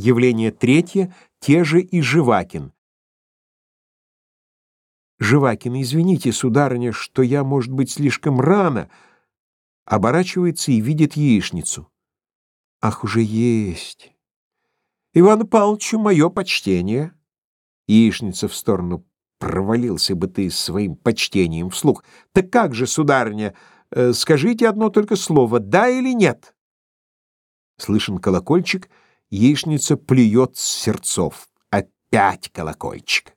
Явление третье, те же и Живакин. Живакин, извините, сударыня, что я, может быть, слишком рано, оборачивается и видит яичницу. Ах, уже есть. Иван Павловичу мое почтение. Яичница в сторону. Провалился бы ты своим почтением вслух. Так как же, сударыня, э, скажите одно только слово, да или нет? Слышен колокольчик, яичница плюет с сердцов. Опять колокольчик.